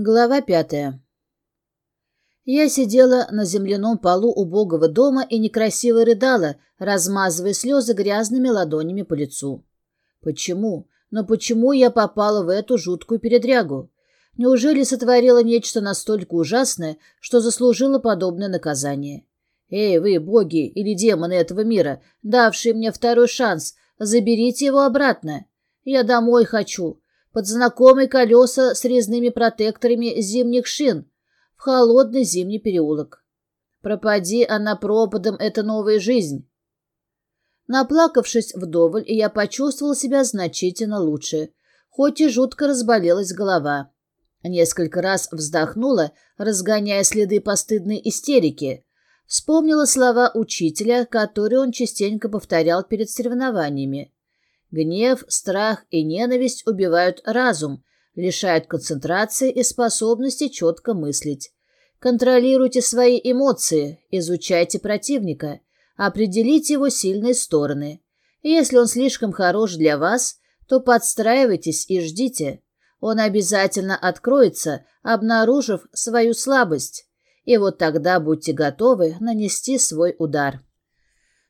Глава пятая. Я сидела на земляном полу убогого дома и некрасиво рыдала, размазывая слезы грязными ладонями по лицу. Почему? Но почему я попала в эту жуткую передрягу? Неужели сотворила нечто настолько ужасное, что заслужила подобное наказание? Эй, вы, боги или демоны этого мира, давшие мне второй шанс, заберите его обратно. Я домой хочу под знакомые колеса с резными протекторами зимних шин в холодный зимний переулок. Пропади она пропадом, это новая жизнь. Наплакавшись вдоволь, я почувствовала себя значительно лучше, хоть и жутко разболелась голова. Несколько раз вздохнула, разгоняя следы постыдной истерики. Вспомнила слова учителя, которые он частенько повторял перед соревнованиями. Гнев, страх и ненависть убивают разум, лишают концентрации и способности четко мыслить. Контролируйте свои эмоции, изучайте противника, определите его сильные стороны. Если он слишком хорош для вас, то подстраивайтесь и ждите. Он обязательно откроется, обнаружив свою слабость. И вот тогда будьте готовы нанести свой удар.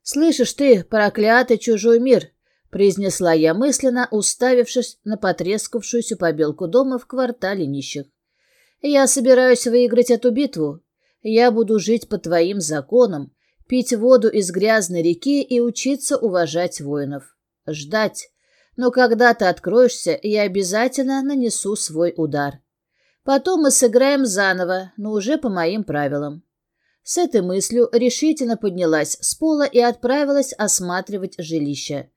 «Слышишь ты, проклятый чужой мир!» — произнесла я мысленно, уставившись на потрескавшуюся побелку дома в квартале нищих. «Я собираюсь выиграть эту битву. Я буду жить по твоим законам, пить воду из грязной реки и учиться уважать воинов. Ждать. Но когда ты откроешься, я обязательно нанесу свой удар. Потом мы сыграем заново, но уже по моим правилам». С этой мыслью решительно поднялась с пола и отправилась осматривать жилище.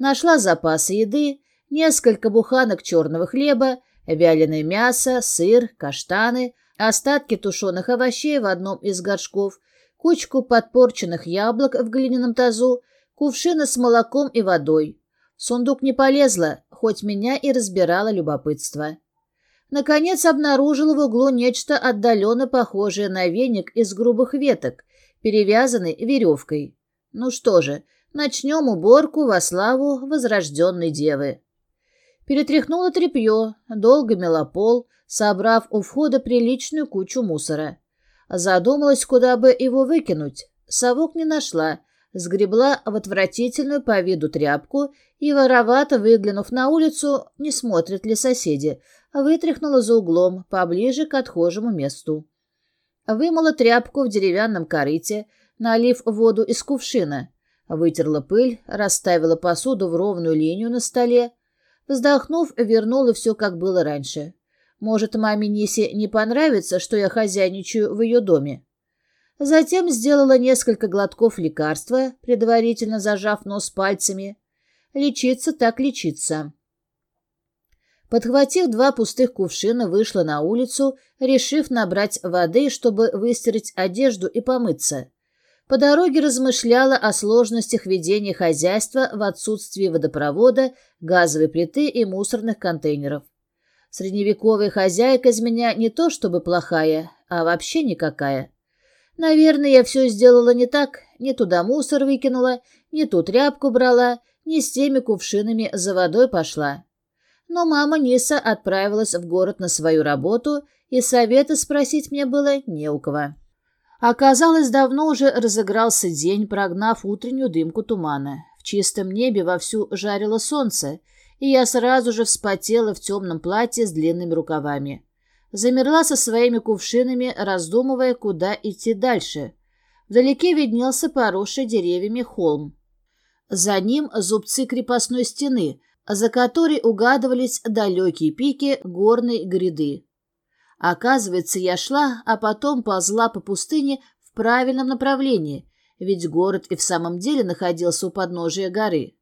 Нашла запасы еды, несколько буханок черного хлеба, вяленое мясо, сыр, каштаны, остатки тушеных овощей в одном из горшков, кучку подпорченных яблок в глиняном тазу, кувшины с молоком и водой. В сундук не полезла, хоть меня и разбирало любопытство. Наконец обнаружила в углу нечто отдаленно похожее на веник из грубых веток, перевязанный веревкой. Ну что же, Начнем уборку во славу возрожденной девы. Перетряхнула тряпье, долго мела пол, собрав у входа приличную кучу мусора. Задумалась, куда бы его выкинуть. Совок не нашла, сгребла в отвратительную по виду тряпку и, воровато выглянув на улицу, не смотрят ли соседи, вытряхнула за углом, поближе к отхожему месту. Вымыла тряпку в деревянном корыте, налив воду из кувшина. Вытерла пыль, расставила посуду в ровную линию на столе. Вздохнув, вернула все, как было раньше. Может, маме Нисе не понравится, что я хозяйничаю в ее доме. Затем сделала несколько глотков лекарства, предварительно зажав нос пальцами. Лечиться так лечиться. Подхватив два пустых кувшина, вышла на улицу, решив набрать воды, чтобы выстирать одежду и помыться. По дороге размышляла о сложностях ведения хозяйства в отсутствии водопровода, газовой плиты и мусорных контейнеров. Средневековая хозяйка из меня не то чтобы плохая, а вообще никакая. Наверное, я все сделала не так, не туда мусор выкинула, не ту тряпку брала, не с теми кувшинами за водой пошла. Но мама Ниса отправилась в город на свою работу, и совета спросить мне было не у кого. Оказалось, давно уже разыгрался день, прогнав утреннюю дымку тумана. В чистом небе вовсю жарило солнце, и я сразу же вспотела в темном платье с длинными рукавами. Замерла со своими кувшинами, раздумывая, куда идти дальше. Вдалеке виднелся поросший деревьями холм. За ним зубцы крепостной стены, за которой угадывались далекие пики горной гряды. Оказывается, я шла, а потом ползла по пустыне в правильном направлении, ведь город и в самом деле находился у подножия горы.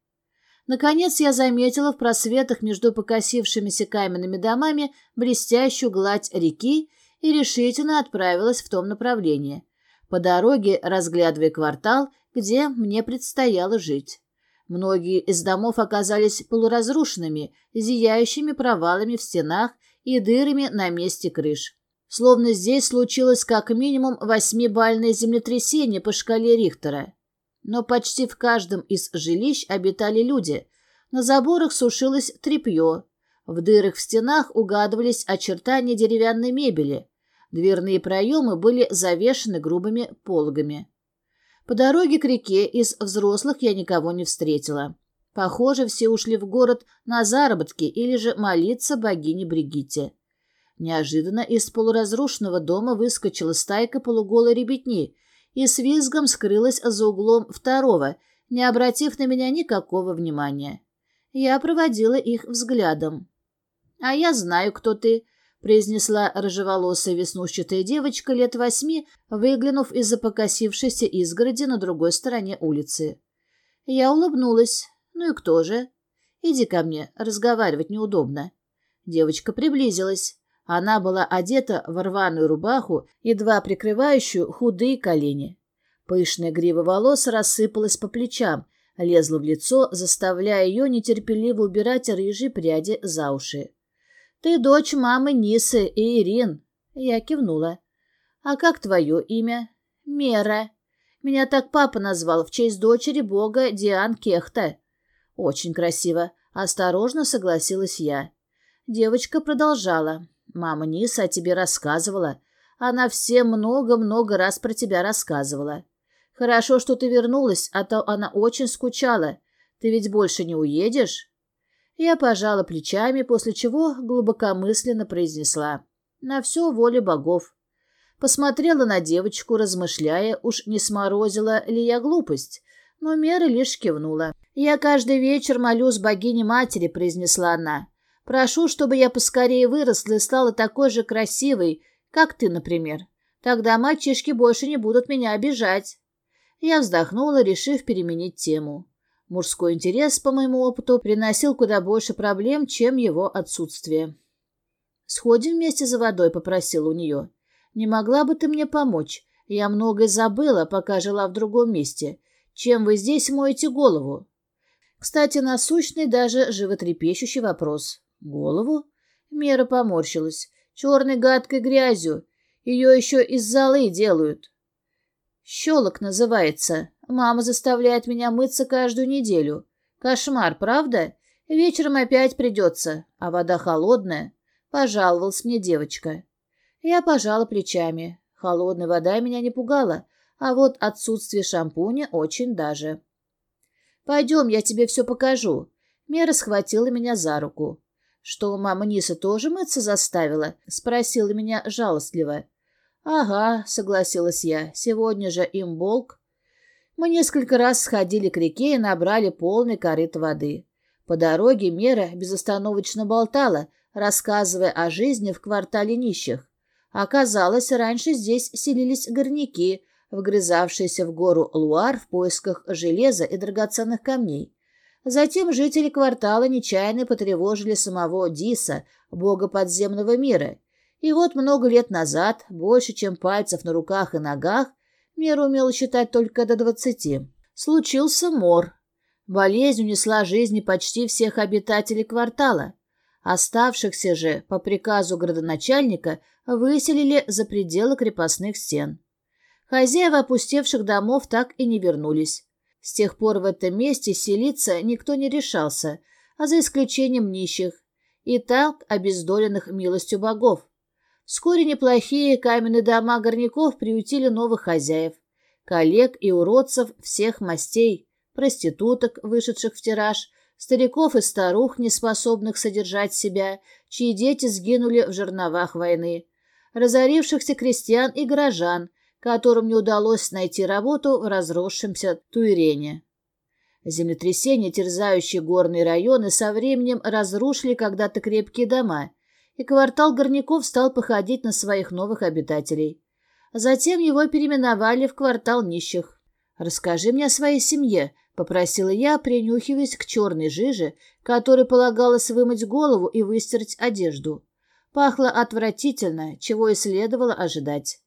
Наконец я заметила в просветах между покосившимися каменными домами блестящую гладь реки и решительно отправилась в том направлении, по дороге разглядывая квартал, где мне предстояло жить. Многие из домов оказались полуразрушенными, зияющими провалами в стенах и дырами на месте крыш. Словно здесь случилось как минимум восьмибальное землетрясение по шкале Рихтера. Но почти в каждом из жилищ обитали люди. На заборах сушилось тряпье. В дырах в стенах угадывались очертания деревянной мебели. Дверные проемы были завешены грубыми пологами. По дороге к реке из взрослых я никого не встретила. Похоже, все ушли в город на заработки или же молиться богине Бригитте. Неожиданно из полуразрушенного дома выскочила стайка полуголой ребятни и с визгом скрылась за углом второго, не обратив на меня никакого внимания. Я проводила их взглядом. «А я знаю, кто ты», — произнесла рыжеволосая веснушчатая девочка лет восьми, выглянув из-за покосившейся изгороди на другой стороне улицы. Я улыбнулась. «Ну и кто же?» «Иди ко мне, разговаривать неудобно». Девочка приблизилась. Она была одета в рваную рубаху, едва прикрывающую худые колени. Пышная грива волос рассыпалась по плечам, лезла в лицо, заставляя ее нетерпеливо убирать рыжие пряди за уши. «Ты дочь мамы Нисы и Ирин». Я кивнула. «А как твое имя?» «Мера. Меня так папа назвал в честь дочери бога Диан Кехта». «Очень красиво», — осторожно согласилась я. Девочка продолжала. «Мама Ниса о тебе рассказывала. Она всем много-много раз про тебя рассказывала. Хорошо, что ты вернулась, а то она очень скучала. Ты ведь больше не уедешь?» Я пожала плечами, после чего глубокомысленно произнесла «На все воле богов». Посмотрела на девочку, размышляя, уж не сморозила ли я глупость, но Мера лишь кивнула. «Я каждый вечер молюсь богине-матери», — произнесла она. «Прошу, чтобы я поскорее выросла и стала такой же красивой, как ты, например. Тогда мальчишки больше не будут меня обижать». Я вздохнула, решив переменить тему. Мужской интерес, по моему опыту, приносил куда больше проблем, чем его отсутствие. «Сходим вместе за водой», — попросила у нее. «Не могла бы ты мне помочь? Я многое забыла, пока жила в другом месте. Чем вы здесь моете голову?» Кстати, насущный, даже животрепещущий вопрос. «Голову?» Мера поморщилась. «Черной гадкой грязью. Ее еще из золы делают». «Щелок называется. Мама заставляет меня мыться каждую неделю. Кошмар, правда? Вечером опять придется, а вода холодная. Пожаловалась мне девочка. Я пожала плечами. Холодная вода меня не пугала, а вот отсутствие шампуня очень даже. «Пойдем, я тебе все покажу». Мера схватила меня за руку. «Что, мама Ниса тоже мыться заставила?» — спросила меня жалостливо. «Ага», — согласилась я, — «сегодня же имболк». Мы несколько раз сходили к реке и набрали полный корыт воды. По дороге Мера безостановочно болтала, рассказывая о жизни в квартале нищих. Оказалось, раньше здесь селились горняки, вгрызавшиеся в гору Луар в поисках железа и драгоценных камней. Затем жители квартала нечаянно потревожили самого Диса, бога подземного мира. И вот много лет назад, больше, чем пальцев на руках и ногах, Мера умела считать только до двадцати. Случился мор. Болезнь унесла жизни почти всех обитателей квартала. Оставшихся же, по приказу градоначальника, выселили за пределы крепостных стен. Хозяева опустевших домов так и не вернулись. С тех пор в этом месте селиться никто не решался, а за исключением нищих, и так обездоленных милостью богов. Вскоре неплохие каменные дома горняков приютили новых хозяев, коллег и уродцев всех мастей, проституток, вышедших в тираж, стариков и старух, неспособных содержать себя, чьи дети сгинули в жерновах войны, разорившихся крестьян и горожан, которым не удалось найти работу в разросшемся Туирене. Землетрясения, терзающие горные районы, со временем разрушили когда-то крепкие дома – и квартал горняков стал походить на своих новых обитателей. Затем его переименовали в квартал нищих. «Расскажи мне о своей семье», — попросила я, принюхиваясь к черной жиже, которой полагалось вымыть голову и выстирать одежду. Пахло отвратительно, чего и следовало ожидать.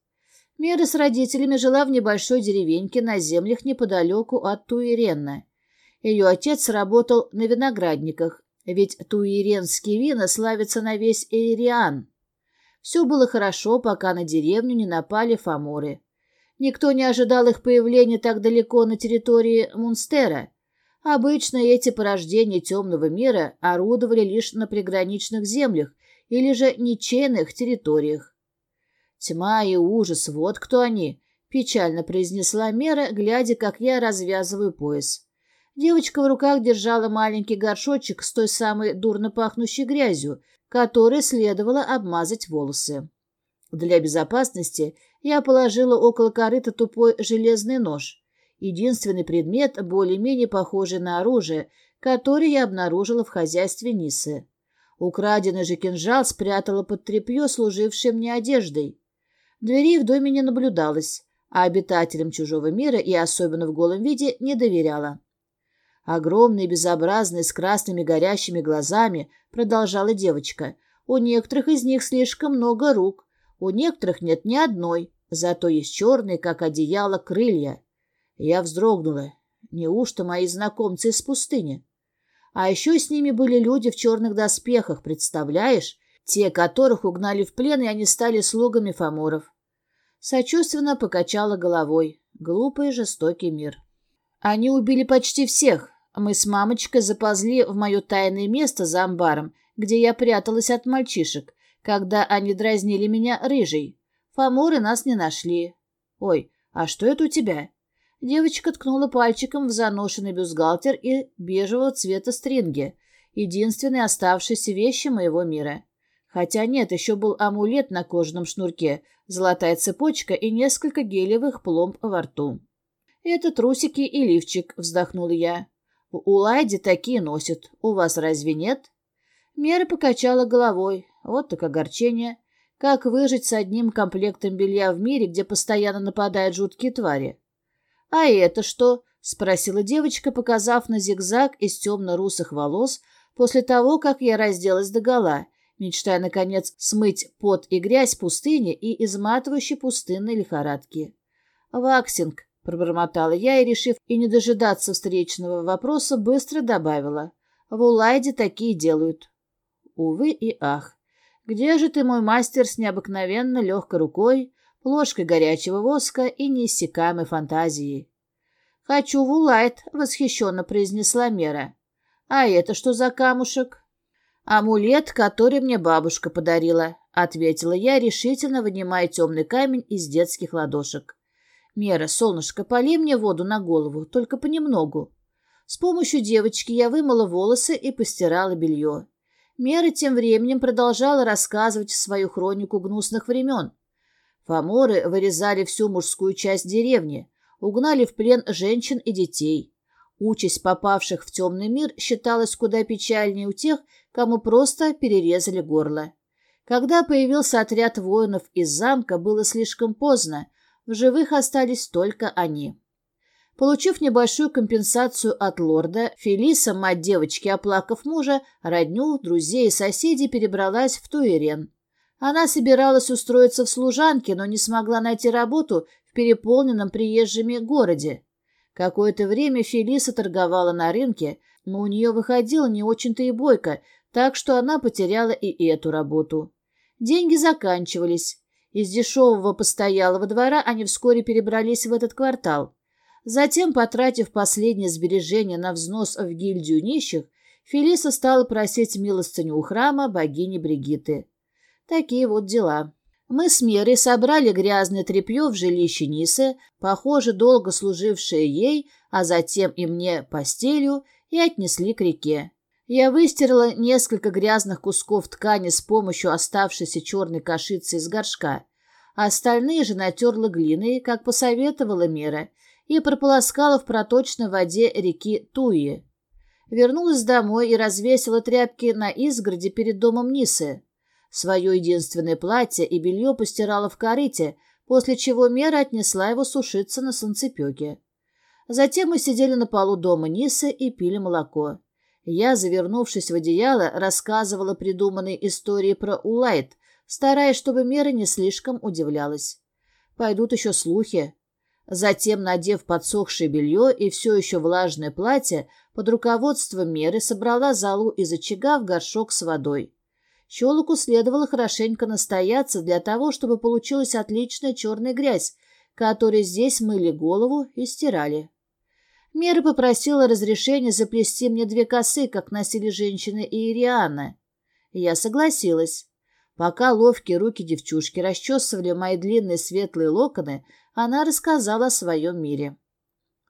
Мера с родителями жила в небольшой деревеньке на землях неподалеку от Туиренна. Ее отец работал на виноградниках, ведь туиренские вина славятся на весь Эйриан. Все было хорошо, пока на деревню не напали фаморы. Никто не ожидал их появления так далеко на территории Мунстера. Обычно эти порождения темного мира орудовали лишь на приграничных землях или же ничейных территориях. «Тьма и ужас, вот кто они», — печально произнесла Мера, глядя, как я развязываю пояс. Девочка в руках держала маленький горшочек с той самой дурно пахнущей грязью, которой следовало обмазать волосы. Для безопасности я положила около корыта тупой железный нож, единственный предмет, более-менее похожий на оружие, который я обнаружила в хозяйстве Нисы. Украденный же кинжал спрятала под тряпье, служившее мне одеждой. Дверей в доме не наблюдалось, а обитателям чужого мира и особенно в голом виде не доверяла. Огромные, безобразные, с красными горящими глазами, продолжала девочка. У некоторых из них слишком много рук, у некоторых нет ни одной, зато есть черные, как одеяло, крылья. Я вздрогнула. Неужто мои знакомцы из пустыни? А еще с ними были люди в черных доспехах, представляешь? Те, которых угнали в плен, и они стали слугами фаморов. Сочувственно покачала головой. Глупый и жестокий мир. Они убили почти всех. Мы с мамочкой заползли в мое тайное место за амбаром, где я пряталась от мальчишек, когда они дразнили меня рыжей. Фаморы нас не нашли. Ой, а что это у тебя? Девочка ткнула пальчиком в заношенный бюстгальтер и бежевого цвета стринги, единственные оставшиеся вещи моего мира. Хотя нет, еще был амулет на кожаном шнурке, золотая цепочка и несколько гелевых пломб во рту. «Это трусики и лифчик», — вздохнула я. «У Лайди такие носят. У вас разве нет?» Мера покачала головой. Вот так огорчение. Как выжить с одним комплектом белья в мире, где постоянно нападают жуткие твари? «А это что?» — спросила девочка, показав на зигзаг из темно-русых волос после того, как я разделась догола, мечтая, наконец, смыть пот и грязь пустыни и изматывающей пустынной лихорадки. «Ваксинг», — пробормотала я и, решив и не дожидаться встречного вопроса, быстро добавила. «В Улайде такие делают». Увы и ах. Где же ты, мой мастер, с необыкновенно легкой рукой, ложкой горячего воска и неиссякаемой фантазией? «Хочу в Улайт», — восхищенно произнесла Мера. «А это что за камушек?» «Амулет, который мне бабушка подарила», — ответила я, решительно вынимая темный камень из детских ладошек. «Мера, солнышко, полей мне воду на голову, только понемногу». С помощью девочки я вымыла волосы и постирала белье. Мера тем временем продолжала рассказывать свою хронику гнусных времен. Фаморы вырезали всю мужскую часть деревни, угнали в плен женщин и детей. Участь попавших в темный мир считалась куда печальнее у тех, кому просто перерезали горло. Когда появился отряд воинов из замка, было слишком поздно, в живых остались только они. Получив небольшую компенсацию от лорда, Фелиса, мать девочки, оплакав мужа, родню, друзей и соседей, перебралась в Туэрен. Она собиралась устроиться в служанке, но не смогла найти работу в переполненном приезжими городе. Какое-то время Фелиса торговала на рынке, но у нее выходило не очень-то и бойко, так что она потеряла и эту работу. Деньги заканчивались. Из дешевого постоялого двора они вскоре перебрались в этот квартал. Затем, потратив последние сбережения на взнос в гильдию нищих, Фелиса стала просить милостыню у храма богини Бригиты. Такие вот дела. Мы с Мерой собрали грязное тряпье в жилище Нисы, похоже, долго служившее ей, а затем и мне постелью, и отнесли к реке. Я выстирала несколько грязных кусков ткани с помощью оставшейся черной кашицы из горшка. Остальные же натерла глиной, как посоветовала Мера, и прополоскала в проточной воде реки Туи. Вернулась домой и развесила тряпки на изгороде перед домом Нисы. Свое единственное платье и белье постирала в корыте, после чего Мера отнесла его сушиться на солнцепеке. Затем мы сидели на полу дома Нисы и пили молоко. Я, завернувшись в одеяло, рассказывала придуманные истории про Улайт, стараясь, чтобы Мера не слишком удивлялась. Пойдут еще слухи. Затем, надев подсохшее белье и все еще влажное платье, под руководством Меры собрала залу из очага в горшок с водой. Щелоку следовало хорошенько настояться для того, чтобы получилась отличная черная грязь, которой здесь мыли голову и стирали. Мера попросила разрешения заплести мне две косы, как носили женщины и Ириана. Я согласилась. Пока ловкие руки девчушки расчесывали мои длинные светлые локоны, она рассказала о своем мире.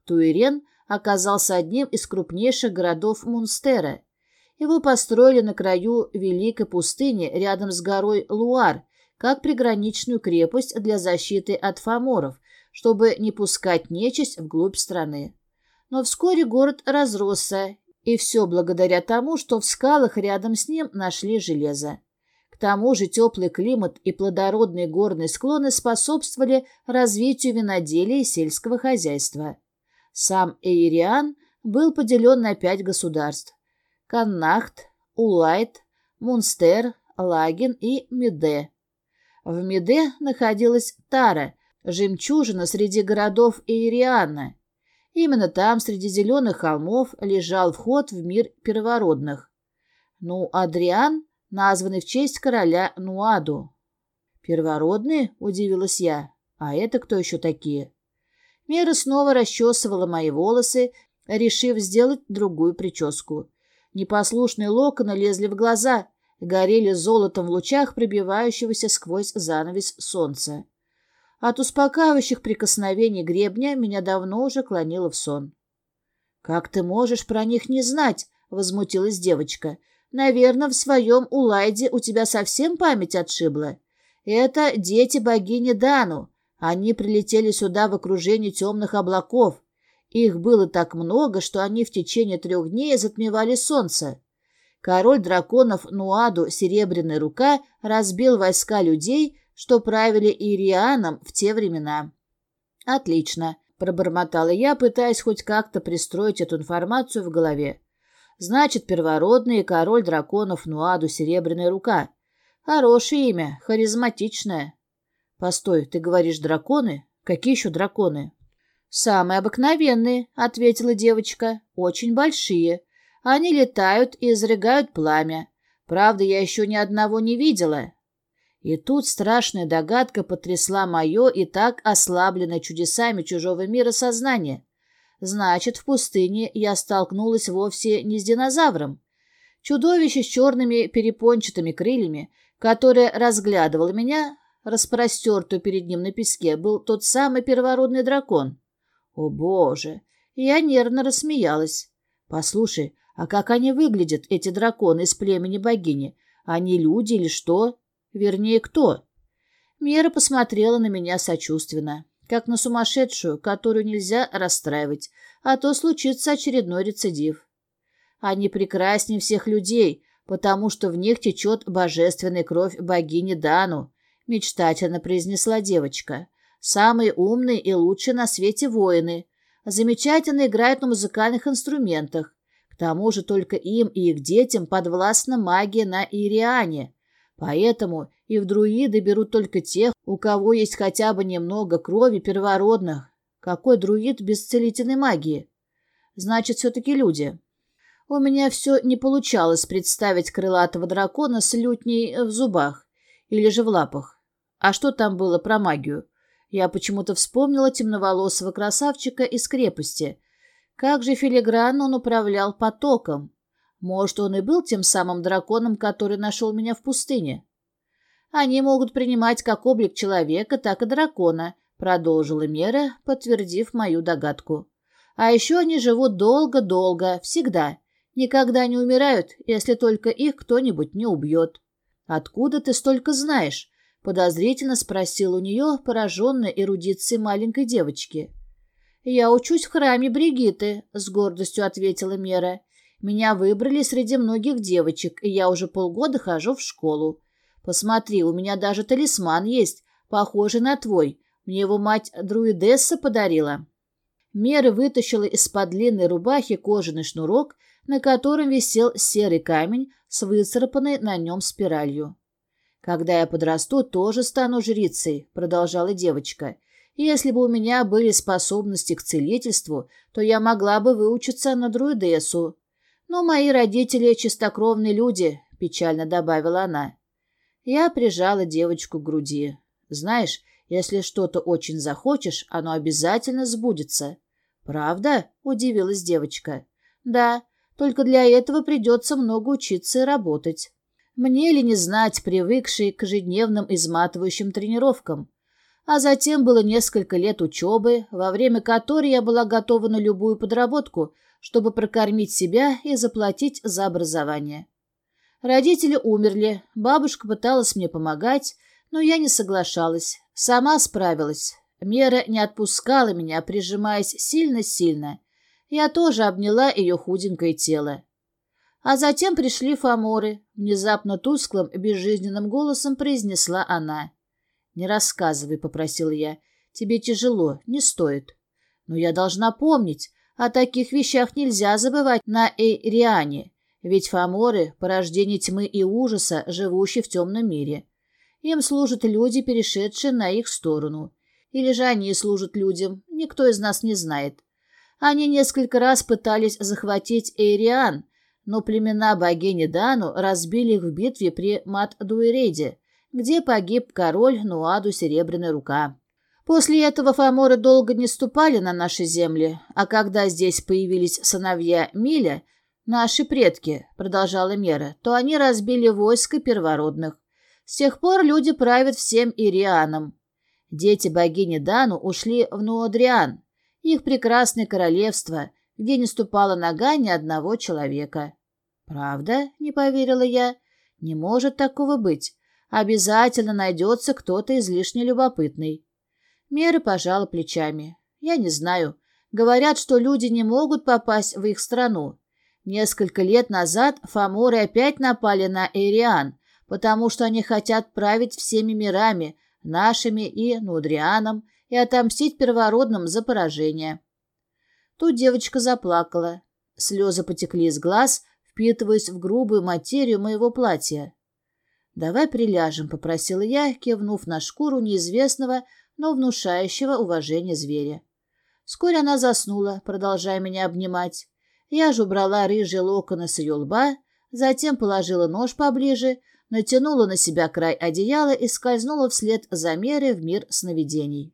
Туирен оказался одним из крупнейших городов Мунстера. Его построили на краю Великой пустыни рядом с горой Луар, как приграничную крепость для защиты от фаморов, чтобы не пускать нечисть вглубь страны. Но вскоре город разросся, и все благодаря тому, что в скалах рядом с ним нашли железо. К тому же теплый климат и плодородные горные склоны способствовали развитию виноделия и сельского хозяйства. Сам Эйриан был поделен на пять государств – Каннахт, Улайт, Мунстер, Лагин и Меде. В Меде находилась Тара, жемчужина среди городов Эйриана. Именно там, среди зеленых холмов, лежал вход в мир первородных. Ну, Адриан, названный в честь короля Нуаду. «Первородные?» — удивилась я. «А это кто еще такие?» Мера снова расчесывала мои волосы, решив сделать другую прическу. Непослушные локоны лезли в глаза, горели золотом в лучах пробивающегося сквозь занавес солнца. От успокаивающих прикосновений гребня меня давно уже клонило в сон. «Как ты можешь про них не знать?» — возмутилась девочка. «Наверное, в своем Улайде у тебя совсем память отшибла. Это дети богини Дану. Они прилетели сюда в окружении темных облаков. Их было так много, что они в течение трех дней затмевали солнце. Король драконов Нуаду Серебряная Рука разбил войска людей, что правили Ирианом в те времена. «Отлично», — пробормотала я, пытаясь хоть как-то пристроить эту информацию в голове. «Значит, первородный король драконов Нуаду Серебряная Рука. Хорошее имя, харизматичное». «Постой, ты говоришь драконы? Какие еще драконы?» «Самые обыкновенные», — ответила девочка. «Очень большие. Они летают и изрыгают пламя. Правда, я еще ни одного не видела». И тут страшная догадка потрясла мое и так ослабленное чудесами чужого мира сознание. Значит, в пустыне я столкнулась вовсе не с динозавром. Чудовище с черными перепончатыми крыльями, которое разглядывало меня, распростертую перед ним на песке, был тот самый первородный дракон. О, боже! Я нервно рассмеялась. Послушай, а как они выглядят, эти драконы из племени богини? Они люди или что? Вернее, кто? Мера посмотрела на меня сочувственно, как на сумасшедшую, которую нельзя расстраивать, а то случится очередной рецидив. Они прекраснее всех людей, потому что в них течет божественная кровь богини Дану, — мечтательно произнесла девочка. «Самые умные и лучшие на свете воины. Замечательно играют на музыкальных инструментах. К тому же только им и их детям подвластна магия на Ириане. Поэтому и в друиды берут только тех, у кого есть хотя бы немного крови первородных. Какой друид без целительной магии? Значит, все-таки люди». У меня все не получалось представить крылатого дракона с лютней в зубах или же в лапах. А что там было про магию? Я почему-то вспомнила темноволосого красавчика из крепости. Как же филигранно он управлял потоком. Может, он и был тем самым драконом, который нашел меня в пустыне? Они могут принимать как облик человека, так и дракона, продолжила Мера, подтвердив мою догадку. А еще они живут долго-долго, всегда. Никогда не умирают, если только их кто-нибудь не убьет. «Откуда ты столько знаешь?» — подозрительно спросил у нее пораженная эрудицией маленькой девочки. «Я учусь в храме Бригиты», — с гордостью ответила Мера. «Меня выбрали среди многих девочек, и я уже полгода хожу в школу. Посмотри, у меня даже талисман есть, похожий на твой. Мне его мать друидесса подарила». Мера вытащила из-под длинной рубахи кожаный шнурок, на котором висел серый камень с выцарапанной на нем спиралью. «Когда я подрасту, тоже стану жрицей», — продолжала девочка. «Если бы у меня были способности к целительству, то я могла бы выучиться на друидесу. Но мои родители — чистокровные люди», — печально добавила она. Я прижала девочку к груди. «Знаешь, если что-то очень захочешь, оно обязательно сбудется. «Правда?» — удивилась девочка. «Да, только для этого придется много учиться и работать. Мне ли не знать, привыкшей к ежедневным изматывающим тренировкам? А затем было несколько лет учебы, во время которой я была готова на любую подработку, чтобы прокормить себя и заплатить за образование. Родители умерли, бабушка пыталась мне помогать, но я не соглашалась, сама справилась. Мера не отпускала меня, прижимаясь сильно-сильно. Я тоже обняла ее худенькое тело. А затем пришли фаморы. Внезапно тусклым, безжизненным голосом произнесла она. «Не рассказывай», — попросил я. «Тебе тяжело, не стоит». «Но я должна помнить. О таких вещах нельзя забывать на Эйриане. Ведь фаморы — порождение тьмы и ужаса, живущие в темном мире. Им служат люди, перешедшие на их сторону. Или же они служат людям, никто из нас не знает. Они несколько раз пытались захватить Эйриан, но племена богини Дану разбили их в битве при Мат-Дуэреде, где погиб король Нуаду Серебряная Рука. После этого фаморы долго не ступали на наши земли, а когда здесь появились сыновья Миля, наши предки, продолжала Мера, то они разбили войско первородных. С тех пор люди правят всем Ирианом. Дети богини Дану ушли в Нуодриан, их прекрасное королевство, где не ступала нога ни одного человека. «Правда?» — не поверила я. «Не может такого быть. Обязательно найдется кто-то излишне любопытный». Мера пожала плечами. «Я не знаю. Говорят, что люди не могут попасть в их страну. Несколько лет назад фаморы опять напали на Эриан, потому что они хотят править всеми мирами, нашими и Нудрианом, и отомстить первородным за поражение. Тут девочка заплакала. Слезы потекли из глаз, впитываясь в грубую материю моего платья. «Давай приляжем», — попросила я, кивнув на шкуру неизвестного, но внушающего уважение зверя. Вскоре она заснула, продолжая меня обнимать. Я же убрала рыжие локоны с ее лба, затем положила нож поближе, натянула на себя край одеяла и скользнула вслед за мерой в мир сновидений.